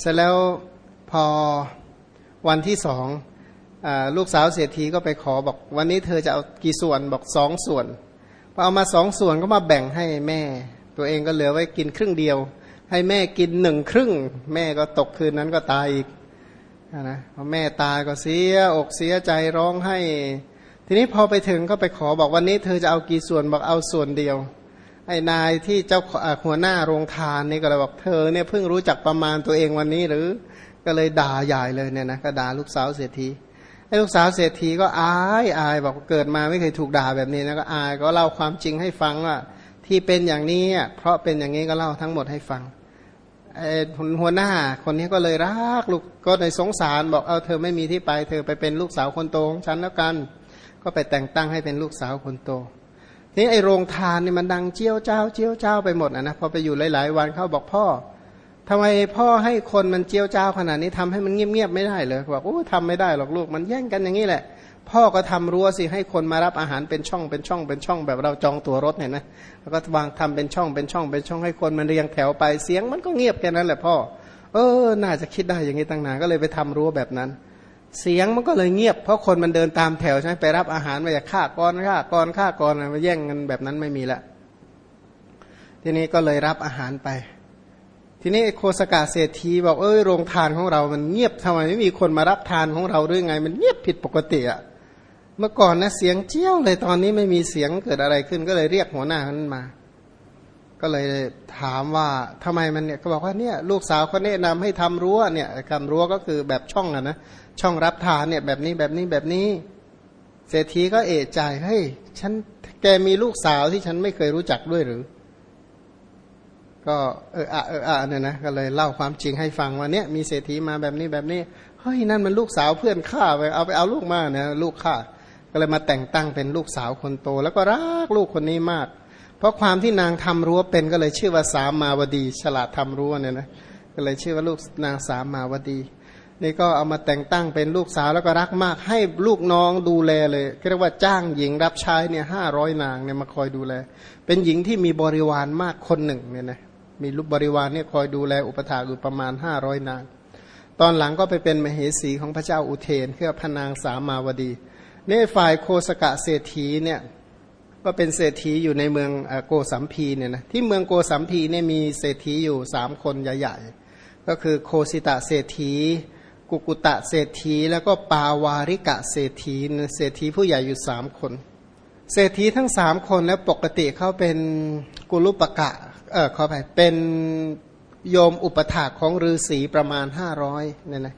เสร็จแล้วพอวันที่สองอลูกสาวเศรษฐีก็ไปขอบอก วันนี้เธอจะเอากี่ส่วนบอกสองส่วนพอเอามาสองส่วนก็มาแบ่งให้แม่ ตัวเองก็เหลือไว้กินครึ่งเดียว ให้แม่กินหนึ่งครึ่ง แม่ก็ตกคืนนั้นก็ตายอีกนะพอแม่ตายก็เสียอกเสียใจร้องให้ ทีนี้พอไปถึงก็ไปขอบอกวันนี้เธอจะเอากี่ส่วนบอกเอาส่วนเดียว ไอ้นายที่เจ้าหัวหน้าโรงทานนี่ก็เลยบอกเธอเนี่ยเพิ่งรู้จักประมาณตัวเองวันนี้หรือ ก็เลยด่าใหญ่เลยเนี่ยนะก็ด่าลูกสาวเศรษฐีไอ้ลูกสาวเศรษฐีก็อายอายบอกเกิดมาไม่เคยถูกด่าแบบนี้นะก็อายก็เล่าความจริงให้ฟังว่าที่เป็นอย่างนี้เพราะเป็นอย่างนี้ก็เล่าทั้งหมดให้ฟังไอ้หัวหน้าคนนี้ก็เลยรักลูกก็ในสงสารบอกเอาเธอไม่มีที่ไป เธอไปเป็นลูกสาวคนโตของฉันแล้วกัน ก็ไปแต่งตั้งให้เป็นลูกสาวคนโต นี่ไอโรงทานนี่มันดังเจียวเจ้าเจียวเจ้าไปหมดนะนะพอไปอยู่หลาย ๆ วันเขาบอกพ่อทำไมพ่อให้คนมันเจียวเจ้าขนาดนี้ทำให้มันเงียบๆไม่ได้เลยบอกโอ้ทำไม่ได้หรอกลูกมันแย่งกันอย่างนี้แหละ พ่อก็ทำรั้วสิให้คนมารับอาหารเป็นช่องเป็นช่องเป็นช่องแบบเราจองตัวรถเห็นไหมแล้วก็วางทำเป็นช่องเป็นช่องเป็นช่องให้คนมันเรียงแถวไปเสียงมันก็เงียบแค่นั้นแหละพ่อ เออ น่าจะคิดได้อย่างนี้ตั้งนานก็เลยไปทำรั้วแบบนั้น เสียงมันก็เลยเงียบ เพราะคนมันเดินตามแถวใช่ไหมไปรับอาหารมาจากฆ่าก้อนฆ่าก้อนฆ่าก้อนมาแย่งกันแบบนั้นไม่มีละทีนี้ก็เลยรับอาหารไป ทีนี้โคสกาเศรษฐีบอกเอ้ยโรงทานของเรามันเงียบทำไมไม่มีคนมารับทานของเราหรือไง มันเงียบผิดปกติอะเมื่อก่อนนะเสียงเจี้ยวเลยตอนนี้ไม่มีเสียงเกิดอะไรขึ้น ก็เลยเรียกหัวหน้านั้นมา ก็เลยถามว่าทำไมมันเนี่ยก็บอกว่าเนี่ยลูกสาวเขาแนะนำให้ทำรั้วเนี่ยทำรั้วก็คือแบบช่องอะนะ ช่องรับทานเนี่ยแบบนี้แบบนี้แบบนี้ เศรษฐีก็เอะใจเฮ้ยฉันแกมีลูกสาวที่ฉันไม่เคยรู้จักด้วยหรือ ก็เอออะเอออะเนี่ยนะก็เลยเล่าความจริงให้ฟังว่าเนี่ยมีเศรษฐีมาแบบนี้แบบนี้เฮ้ยนั่นมันลูกสาวเพื่อนข้าไปเอาไปเอาลูกมาเนี่ยลูกข้าก็เลยมาแต่งตั้งเป็นลูกสาวคนโต แล้วก็รักลูกคนนี้มาก เพราะความที่นางทำรั้วเป็นก็เลยชื่อว่าสามมาวดี ฉลาดทำรั้วเนี่ยนะก็เลยชื่อว่าลูกนางสามมาวดี นี่ก็เอามาแต่งตั้งเป็นลูกสาวแล้วก็รักมาก ให้ลูกน้องดูแลเลยเรียกว่าจ้างหญิงรับใช้เนี่ยห้าร้อยนางเนี่ยมาคอยดูแล เป็นหญิงที่มีบริวารมากคนหนึ่งเนี่ยนะมีลูกบริวารเนี่ยคอยดูแลอุปถาอยู่ประมาณห้าร้อยนาง ตอนหลังก็ไปเป็นมเหสีของพระเจ้าอุเทนเพื่อพนางสามาวดีนี่ฝ่ายโคสกะเศรษฐีเนี่ยก็เป็นเศรษฐีอยู่ในเมืองโกสัมพีเนี่ยนะที่เมืองโกสัมพีเนี่ยมีเศรษฐีอยู่สามคนใหญ่ ๆ ก็คือโคสิตะเศรษฐี กุกุตะเศรษฐี แล้วก็ปาวาริกะเศรษฐีเศรษฐีผู้ใหญ่อยู่สามคน เศรษฐีทั้งสามคนแล้วปกติเขาเป็นกุลุปกะเออขอไปเป็นโยมอุปถากของฤาษีประมาณห้าร้อยเนี่ยนะ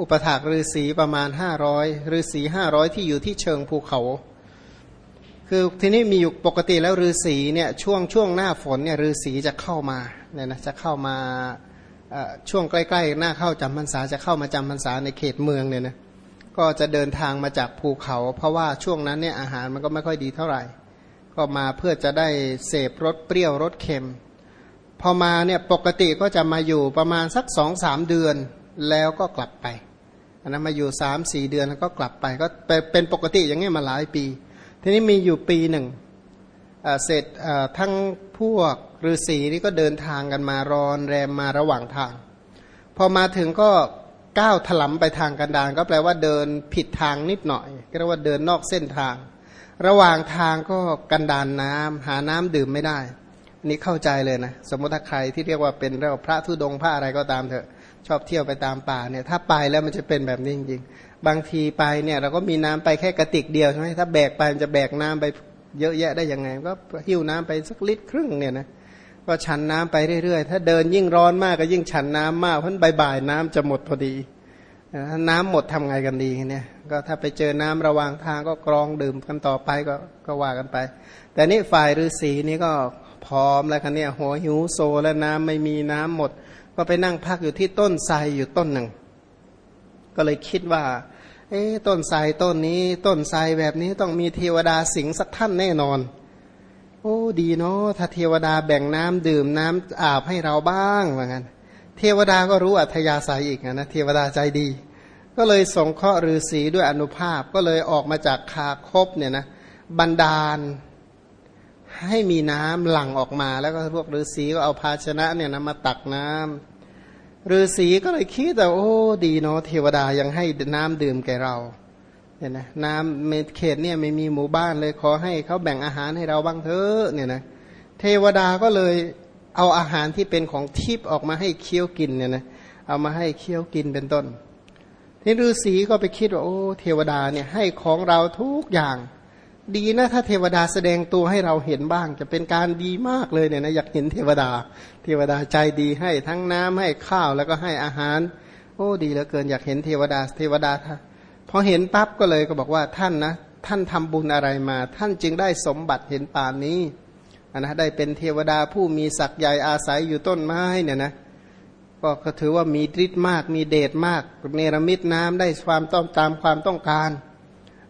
อุปถากฤาษีประมาณห้าร้อยฤาษีห้าร้อยที่อยู่ที่เชิงภูเขา คือทีนี้มีอยู่ปกติแล้วฤาษีเนี่ยช่วงช่วงหน้าฝนเนี่ยฤาษีจะเข้ามาเนี่ยนะจะเข้ามา ช่วงใกล้ๆหน้าเข้าจำพรรษาจะเข้ามาจำพรรษาในเขตเมืองเนี่ยนะก็จะเดินทางมาจากภูเขา เพราะว่าช่วงนั้นเนี่ยอาหารมันก็ไม่ค่อยดีเท่าไหร่ ก็มาเพื่อจะได้เสพรสเปรี้ยวรสเค็ม พอมาเนี่ยปกติก็จะมาอยู่ประมาณสักสองสามเดือนแล้วก็กลับไปอันนั้นมาอยู่สามสี่เดือนแล้วก็กลับไป ก็เป็นปกติอย่างนี้มาหลายปี ทีนี้มีอยู่ปีหนึ่ง เสร็จทั้งพวกฤาษีนี่ก็เดินทางกันมารอนแรมมาระหว่างทาง พอมาถึงก็ก้าวถลำไปทางกันดารก็แปลว่าเดินผิดทางนิดหน่อย ก็เรียกว่าเดินนอกเส้นทาง ระหว่างทางก็กันดานน้ำหาน้ำดื่มไม่ได้นนี้เข้าใจเลยนะสมมติถ้าใครที่เรียกว่าเป็นเรียกว่าพระธุดงพระอะไรก็ตามเถอะ ชอบเที่ยวไปตามป่าเนี่ยถ้าไปแล้วมันจะเป็นแบบนี้จริงๆบางทีไปเนี่ยเราก็มีน้ำไปแค่กระติกเดียวใช่ไหมถ้าแบกไปมันจะแบกน้ำไป เยอะแยะได้ยังไง ก็หิ้วน้ำไปสักลิตรครึ่งเนี่ยนะก็ฉันน้ำไปเรื่อยๆ ถ้าเดินยิ่งร้อนมากก็ยิ่งฉันน้ำมากเพราะบ่ายๆน้ำจะหมดพอดี น้ำหมดทำไงกันดีเนี่ย ก็ถ้าไปเจอน้ำระหว่างทางก็กรองดื่มกันต่อไปก็ก็ว่ากันไป แต่นี่ฝ่ายฤาษีนี่ก็พร้อมแล้วคันเนี่ยหัวหิวโซแล้วน้ำไม่มีน้ำหมด ก็ไปนั่งพักอยู่ที่ต้นไทรอยู่ต้นหนึ่ง ก็เลยคิดว่า เอ้ต้นไทรต้นนี้ต้นไทรแบบนี้ต้องมีเทวดาสิงสักท่านแน่นอน โอ้ดีเนาะถ้าเทวดาแบ่งน้ำดื่มน้ำอาบให้เราบ้างว่างั้นเทวดาก็รู้อัธยาศัยอีกนะเทวดาใจดี ก็เลยส่งเคราะห์ฤาษีด้วยอนุภาพก็เลยออกมาจากคาคบเนี่ยนะบันดาล ให้มีน้ำหลั่งออกมา แล้วก็พวกฤาษีก็เอาภาชนะเนี่ยนะมาตักน้ำ ฤาษีก็เลยคิดแต่โอ้ดีเนาะเทวดายังให้น้ำดื่มแก่เราเนี่ยนะน้ำเมเขตเนี่ยไม่มีหมู่บ้านเลยขอให้เขาแบ่งอาหารให้เราบ้างเถอะเนี่ยนะเทวดาก็เลยเอาอาหารที่เป็นของทิพย์ออกมาให้เคี้ยวกินเนี่ยนะเอามาให้เคี้ยวกินเป็นต้นทีฤาษีก็ไปคิดว่าโอ้เทวดาเนี่ยให้ของเราทุกอย่าง ดีนะถ้าเทวดาแสดงตัวให้เราเห็นบ้าง จะเป็นการดีมากเลยเนี่ยนะอยากเห็นเทวดา เทวดาใจดีให้ทั้งน้ำให้ข้าวแล้วก็ให้อาหาร โอ้ดีเหลือเกินอยากเห็นเทวดาเทวดาพอเห็นปั๊บก็เลยก็บอกว่าท่านนะท่านทำบุญอะไรมา ท่านจึงได้สมบัติเห็นป่านนี้นะได้เป็นเทวดาผู้มีศักย์ใหญ่อาศัยอยู่ต้นไม้เนี่ยนะก็ถือว่ามีฤทธิ์มากมีเดชมากเนรมิตน้ำได้ความต้องตามความต้องการ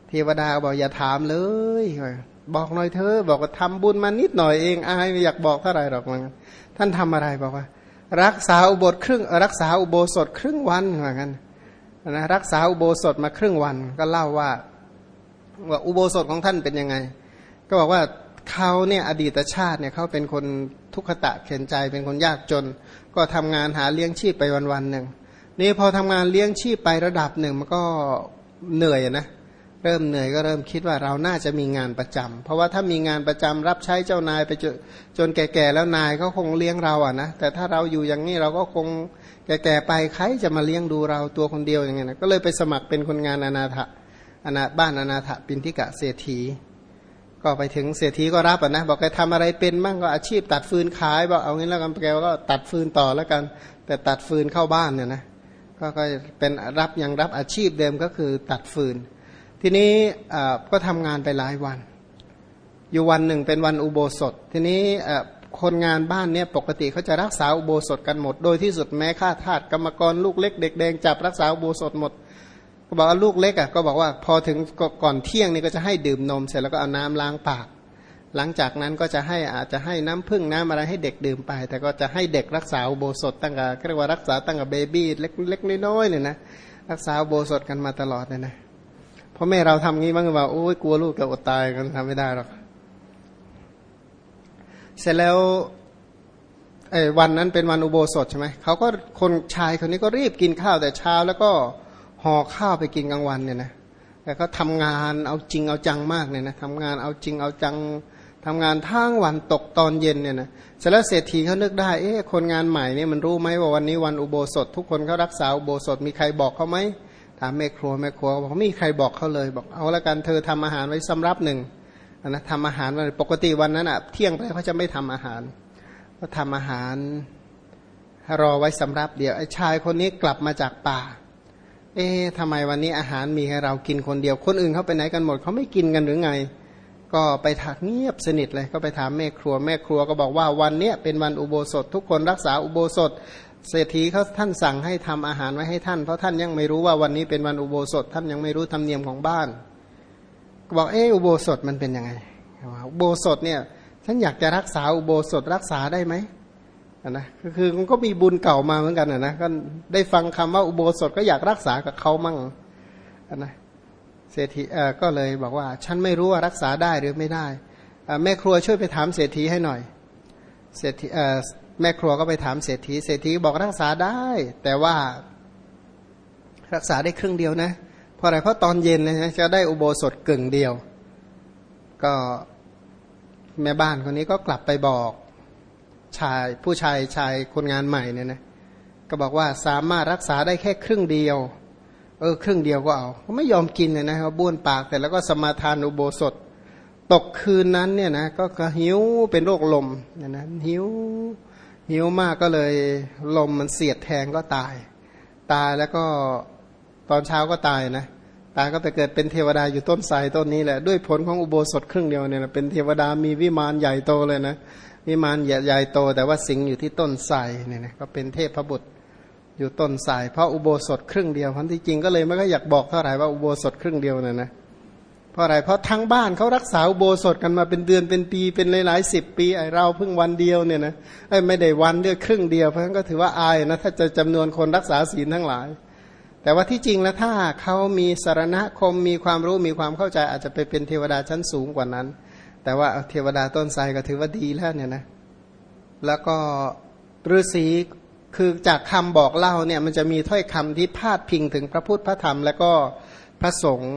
เทวดาบอกอย่าถามเลย บอกหน่อยเธอ บอกว่าทำบุญมานิดหน่อยเองอายไม่อยากบอกเท่าไหร่หรอกมันท่านทำอะไรบอกว่า รักษาอุโบสถครึ่งรักษาอุโบสถครึ่งวันเหมือนกันนะรักษาอุโบสถมาครึ่งวันก็เล่าว่าว่าอุโบสถของท่านเป็นยังไง ก็บอกว่าเขาเนี่ยอดีตชาติเนี่ยเขาเป็นคนทุกขตะเข็นใจเป็นคนยากจน ก็ทำงานหาเลี้ยงชีพไปวันๆหนึ่งนี่พอทำงานเลี้ยงชีพไประดับหนึ่งมันก็เหนื่อยนะ เริ่มเหนื่อยก็เริ่มคิดว่าเราน่าจะมีงานประจำเพราะว่าถ้ามีงานประจำรับใช้เจ้านายไปจนจนแก่ๆแล้วนายเขาคงเลี้ยงเราอะนะแต่ถ้าเราอยู่อย่างนี้เราก็คงแก่ๆไปใครจะมาเลี้ยงดูเราตัวคนเดียวอย่างเงี้ยนะก็เลยไปสมัครเป็นคนงานอนาถอนาบ้านอนาถปินทิกะเศรษฐี ก็ไปถึงเศรษฐีก็รับอะนะบอกแกทำอะไรเป็นมั่งก็อาชีพตัดฟืนขายบอกเอางี้แล้วกันแกก็ตัดฟืนต่อแล้วกัน แต่ตัดฟืนเข้าบ้านเนี่ยนะก็เป็นรับยังรับอาชีพเดิมก็คือตัดฟืน ทีนี้ก็ทำงานไปหลายวัน อยู่วันหนึ่งเป็นวันอุโบสถ ทีนี้คนงานบ้านเนี่ยปกติเขาจะรักษาอุโบสถกันหมด โดยที่สุดแม้ข้าทาสกรรมกรลูกเล็กเด็กแดงจับรักษาอุโบสถหมดก็บอกว่าลูกเล็กอะก็บอกว่าพอถึงก่อนเที่ยงนี่ก็จะให้ดื่มนมเสร็จแล้วก็เอาน้ำล้างปาก หลังจากนั้นก็จะให้อาจจะให้น้ำพึ่งน้ำอะไรให้เด็กดื่มไป แต่ก็จะให้เด็กรักษาอุโบสถตั้งแต่เรียกว่ารักษาตั้งแต่เบบี้เล็กเล็กน้อยๆเนี่ยนะรักษาอุโบสถกันมาตลอดเนี่ยนะ พ่อแม่เราทำงี้บ้างว่าโอ้ยกลัวลูกจะอดตายกันทำไม่ได้หรอกเสร็จแล้วไอ้วันนั้นเป็นวันอุโบสถใช่ไหมเขาก็คนชายคนนี้ก็รีบกินข้าวแต่เช้า แล้วก็ห่อข้าวไปกินกลางวันเนี่ยนะแต่เขาทำงานเอาจริงเอาจังมากเนี่ยนะทำงานเอาจริงเอาจังทำงานทั้งวันตกตอนเย็นเนี่ยนะเสร็จแล้วเศรษฐีเขานึกได้เอ๊ะคนงานใหม่เนี่ยมันรู้ไหมว่าวันนี้วันอุโบสถ ทุกคนเขารักษาอุโบสถมีใครบอกเขาไหม ถามแม่ครัวแม่ครัวบอกไม่มีใครบอกเขาเลย บอกเอาละกันเธอทำอาหารไว้สำรับหนึ่งนะทำอาหารวันปกติวันนั้นอะเที่ยงไปเขาจะไม่ทำอาหาร ก็ทำอาหาร รอไว้สำรับเดี๋ยวไอ้ชายคนนี้กลับมาจากป่า เอ๊ะทำไมวันนี้อาหารมีให้เรากินคนเดียวคนอื่นเขาไปไหนกันหมดเขาไม่กินกันหรือไง ก็ไปถักเงียบสนิทเลยก็ไปถามแม่ครัวแม่ครัวก็บอกว่าวันเนี้ยเป็นวันอุโบสถ ทุกคนรักษาอุโบสถ เศรษฐีเขาท่านสั่งให้ทำอาหารไว้ให้ท่าน เพราะท่านยังไม่รู้ว่าวันนี้เป็นวันอุโบสถ ท่านยังไม่รู้ธรรมเนียมของบ้านบอกเอออุโบสถมันเป็นยังไงอุโบสถเนี่ยฉันอยากจะรักษาอุโบสถรักษาได้ไหมนะคือมันก็มีบุญเก่ามาเหมือนกันนะก็ได้ฟังคำว่าอุโบสถก็อยากรักษากับเขามั่งนะเศรษฐีก็เลยบอกว่า ฉันไม่รู้ว่ารักษาได้หรือไม่ได้แม่ครัวช่วยไปถามเศรษฐีให้หน่อยเศรษฐี แม่ครัวก็ไปถามเศรษฐีเศรษฐีบอกรักษาได้ แต่ว่ารักษาได้ครึ่งเดียวนะเพราะอะไรเพราะตอนเย็นนะจะได้อุโบสถกึ่งเดียว ก็แม่บ้านคนนี้ก็กลับไปบอกชายผู้ชายชายคนงานใหม่เนี่ยนะก็บอกว่าสามารถรักษาได้แค่ครึ่งเดียว เออ ครึ่งเดียวก็เอาเขาไม่ยอมกินเลยนะเขาบ้วนปากแต่แล้วก็สมาทานอุโบสถ ตกคืนนั้นเนี่ยนะก็หิวเป็นโรคลมเนี่ยนะหิว หิวมากก็เลยลมมันเสียดแทงก็ตาย ตายแล้วก็ตอนเช้าก็ตายนะตายก็ไปเกิดเป็นเทวดาอยู่ต้นไทรต้นนี้แหละด้วยผลของอุโบสถครึ่งเดียวเนี่ยเป็นเทวดามีวิมานใหญ่โตเลยนะวิมานใหญ่โต แต่ว่าสิงอยู่ที่ต้นไทรเนี่ยนะก็เป็นเทพพบุตรอยู่ต้นไทรเพราะอุโบสถครึ่งเดียวพันที่จริงก็เลยไม่ก็อยากบอกเท่าไหร่ว่าอุโบสถครึ่งเดียวน่ยนะ เพราะอะไรเพราะทั้งบ้านเขารักษาโบสถกันมาเป็นเดือนเป็นปีเป็นหลายๆสิบปีไอเราเพิ่งวันเดียวเนี่ยนะไม่ได้วันเดียวครึ่งเดียวเพราะฉะนั้นก็ถือว่าอายนะถ้าจะจำนวนคนรักษาศีลทั้งหลาย แต่ว่าที่จริงแล้วถ้าเขามีสารณคมมีความรู้มีความเข้าใจอาจจะไปเป็นเทวดาชั้นสูงกว่านั้น แต่ว่าเทวดาต้นไทรก็ถือว่าดีแล้วเนี่ยนะแล้วก็ฤาษีคือจากคำบอกเล่าเนี่ยมันจะมีถ้อยคำที่พาดพิงถึงพระพุทธพระธรรม แล้วก็พระสงฆ์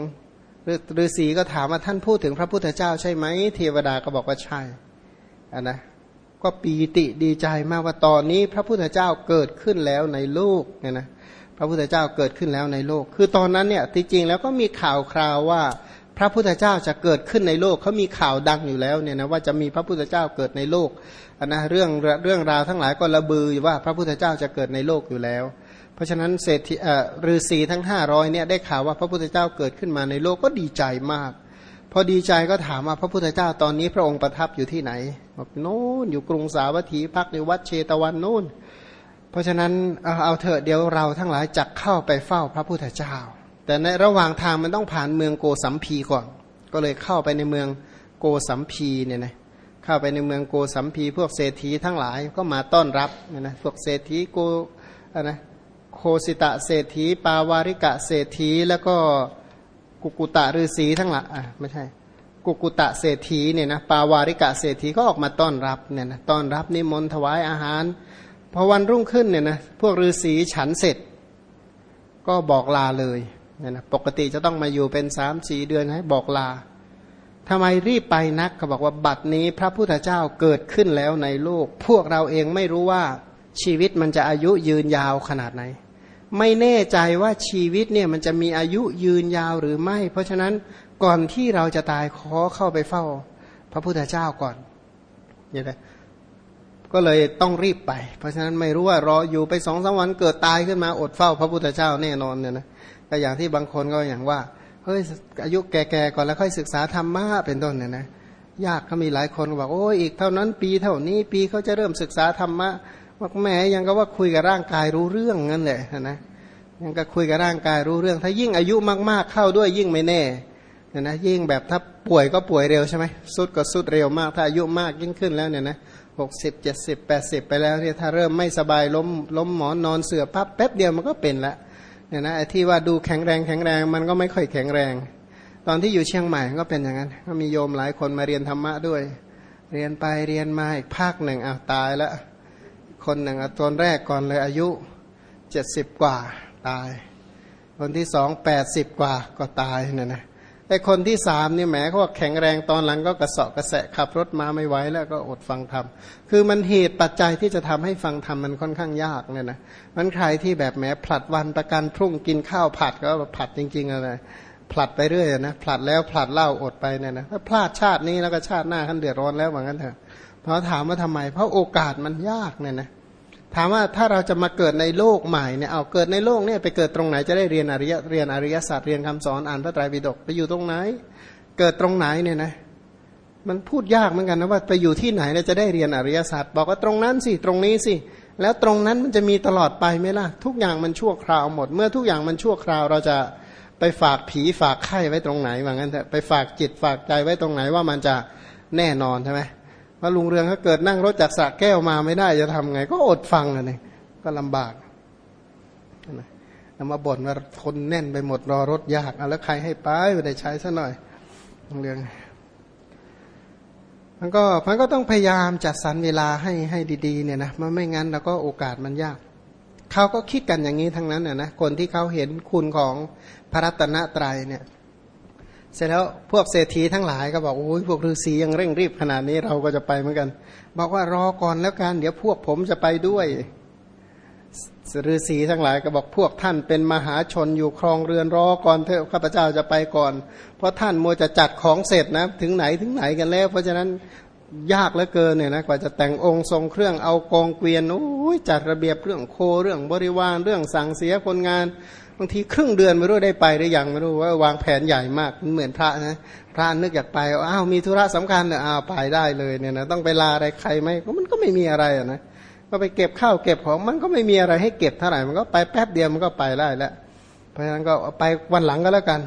ฤาษีก็ถามว่าท่านพูดถึงพระพุทธเจ้าใช่ไหมเทวดาก็บอกว่าใช่อะนะก็ปีติดีใจมากว่าตอนนี้พระพุทธเจ้าเกิดขึ้นแล้วในโลกเนี่ยนะพระพุทธเจ้าเกิดขึ้นแล้วในโลก คือตอนนั้นเนี่ยที่จริงแล้วก็มีข่าวคราวว่า ระพุทธเจ้าจะเกิดขึ้นในโลกเขามีข่าวดังอยู่แล้วเนี่ยนะว่าจะมีพระพุทธเจ้าเกิดในโลกนนะเรื่องเรื่องราวทั้งหลายก็ระบือว่าพระพุทธเจ้าจะเกิดในโลกอยู่แล้ว เพราะฉะนั้นเศรษฐีฤาษีทั้งห้าร้อยเนี่ยได้ข่าวว่าพระพุทธเจ้าเกิดขึ้นมาในโลกก็ดีใจมาก พอดีใจก็ถามว่าพระพุทธเจ้าตอนนี้พระองค์ประทับอยู่ที่ไหนบอกโน่นอยู่กรุงสาวัตถีพักในวัดเชตวันโน่น เพราะฉะนั้นเอาเอาเถอะเดี๋ยวเราทั้งหลายจักเข้าไปเฝ้าพระพุทธเจ้า แต่ในระหว่างทางมันต้องผ่านเมืองโกสัมพีก่อน ก็เลยเข้าไปในเมืองโกสัมพีเนี่ยนะเข้าไปในเมืองโกสัมพี พวกเศรษฐีทั้งหลายก็มาต้อนรับนะนะพวกเศรษฐีโกนะโคสิตะเศรษฐี ปาวาริกะเศรษฐีแล้วก็กุกุตะฤาษีทั้งหลายอะไม่ใช่ กุกุตะเศรษฐีเนี่ยนะปาวาริกะเศรษฐีก็ออกมาต้อนรับเนี่ยนะต้อนรับนิมนต์ถวายอาหารพอวันรุ่งขึ้นเนี่ยนะพวกฤาษีฉันเสร็จ ก็บอกลาเลย เนี่ยนะปกติจะต้องมาอยู่เป็นสามสี่เดือนให้บอกลาทำไมรีบไปนักเขาบอกว่าบัดนี้พระพุทธเจ้าเกิดขึ้นแล้วในโลก พวกเราเองไม่รู้ว่าชีวิตมันจะอายุยืนยาวขนาดไหน ไม่แน่ใจว่าชีวิตเนี่ยมันจะมีอายุยืนยาวหรือไม่ เพราะฉะนั้นก่อนที่เราจะตายขอเข้าไปเฝ้า พระพุทธเจ้าก่อนอย่างไรก็เลยต้องรีบไป เพราะฉะนั้นไม่รู้ว่ารออยู่ไปสองสาวันเกิดตายขึ้นมาอดเฝ้า พระพุทธเจ้าแน่นอนเนี่ยนะ แต่อย่างที่บางคนก็อย่างว่าเฮ้ยอายุแก่ๆก่อนแล้วค่อยศึกษาธรรมะเป็นต้นเนี่ยนะยากก็มีหลายคนบอกโอ้ยอีกเท่านั้นปีเท่านี้ปีเขาจะเริ่มศึกษาธรรมะว่าแม่ยังก็ว่าคุยกับร่างกายรู้เรื่องนั่นแหละนะยังก็คุยกับร่างกายรู้เรื่อง ถ้ายิ่งอายุมากๆเข้าด้วยยิ่งไม่แน่เนี่ยนะยิ่งแบบถ้าป่วยก็ป่วยเร็วใช่ไหมสุดก็สุดเร็วมาก ถ้าอายุมากยิ่งขึ้นแล้วเนี่ยนะหกสิบเจ็ดสิบแปดสิบไปแล้วเนี่ยถ้าเริ่มไม่สบายล้มล้มหมอนนอนเสือปั๊บแป๊บเดียวมันก็เป็นละ เนี่ยนะไอ้ที่ว่าดูแข็งแรงแข็งแรงมันก็ไม่ค่อยแข็งแรง ตอนที่อยู่เชียงใหม่ก็เป็นอย่างนั้น ก็มีโยมหลายคนมาเรียนธรรมะด้วย เรียนไปเรียนมาอีกภาคหนึ่งอ้าวตายแล้วคนหนึ่งตอนแรกก่อนเลยอายุเจ็ดสิบกว่าตาย คนที่สองแปดสิบกว่าก็ตายเนี่ยนะ ไอคนที่สามเนี่ยแหมเขาบอกแข็งแรงตอนหลังก็กระสาะกระแสะขับรถมาไม่ไหวแล้วก็อดฟังธรรมคือมันเหตุปัจจัยที่จะทำให้ฟังธรรมมันค่อนข้างยากเนี่ยนะมันใครที่แบบแหมผลัดวันประกันพรุ่งกินข้าวผัดก็ผัดจริงๆอะไรผลัดไปเรื่อยนะผลัดแล้วผลัดเล่าอดไปเนี่ยนะถ้าพลาดชาตินี้แล้วก็ชาติหน้าขันเดือดร้อนแล้วเหมือนกันเถอะเพราะถามว่าทำไม เพราะโอกาสมันยากเนี่ยนะ ถามว่าถ้าเราจะมาเกิดในโลกใหม่เนี่ยเอาเกิดในโลกเนี่ยไปเกิดตรงไหนจะได้เรียนอริยเรียนอริยศาสตร์เรียนคำสอนอ่านพระไตรปิฎกไปอยู่ตรงไหน เกิดตรงไหนเนี่ยนะมันพูดยากเหมือนกันนะว่าไปอยู่ที่ไหนเราจะได้เรียนอริยศาสตร์บอกว่าตรงนั้นสิตรงนี้สิแล้วตรงนั้นมันจะมีตลอดไปไหมล่ะ ทุกอย่างมันชั่วคราวหมด เมื่อทุกอย่างมันชั่วคราวเราจะไปฝากผีฝากไข่ไว้ตรงไหนว่างั้นเถอะไปฝากจิตฝากใจไว้ตรงไหนว่ามันจะแน่นอนใช่ไหม ว่าลุงเรืองถ้าเกิดนั่งรถจากสระแก้วมาไม่ได้จะทำไง ก็อดฟังอะนี่ก็ลำบากนะมาบ่นว่าคนแน่นไปหมดรอรถยากเอาแล้วใครให้ไปไม่ได้ใช้ซะหน่อยเรื่องมันก็มันก็ต้องพยายามจัดสรรเวลาให้ให้ดีๆเนี่ยนะมันไม่งั้นแล้วก็โอกาสมันยากเขาก็คิดกันอย่างนี้ทั้งนั้นน่ยนะคนที่เขาเห็นคุณของพระรัตนตรัยเนี่ย เสร็จแล้วพวกเศรษฐีทั้งหลายก็บอกโอ้ยพวกฤาษียังเร่งรีบขนาดนี้เราก็จะไปเหมือนกัน บอกว่ารอก่อนแล้วกันเดี๋ยวพวกผมจะไปด้วยฤาษีทั้งหลายก็บอกพวกท่านเป็นมหาชนอยู่ครองเรือนรอก่อนเถอะข้าพเจ้าจะไปก่อน เพราะท่านมัวจะจัดของเสร็จนะ ถึงไหนถึงไหนกันแล้ว เพราะฉะนั้น ยากเหลือเกินเนี่ยนะกว่าจะแต่งองค์ทรงเครื่องเอากองเกวียนโอ้ยจัดระเบียบเรื่องโคเรื่องบริวารเรื่องสั่งเสียคนงานบางทีครึ่งเดือนไม่รู้ได้ไปหรือยังไม่รู้ว่าวางแผนใหญ่มากเหมือนพระนะพระนึกอยากไปอ้าวมีธุระสำคัญเนี่ยอ้าวไปได้เลยเนี่ยนะต้องไปลาอะไรใครไหมมันก็ไม่มีอะไรอะนะก็ไปเก็บข้าวเก็บของมันก็ไม่มีอะไรให้เก็บเท่าไหร่มันก็ไปแป๊บเดียวมันก็ไปได้แล้วเพราะฉะนั้นก็ไปวันหลังก็แล้วกัน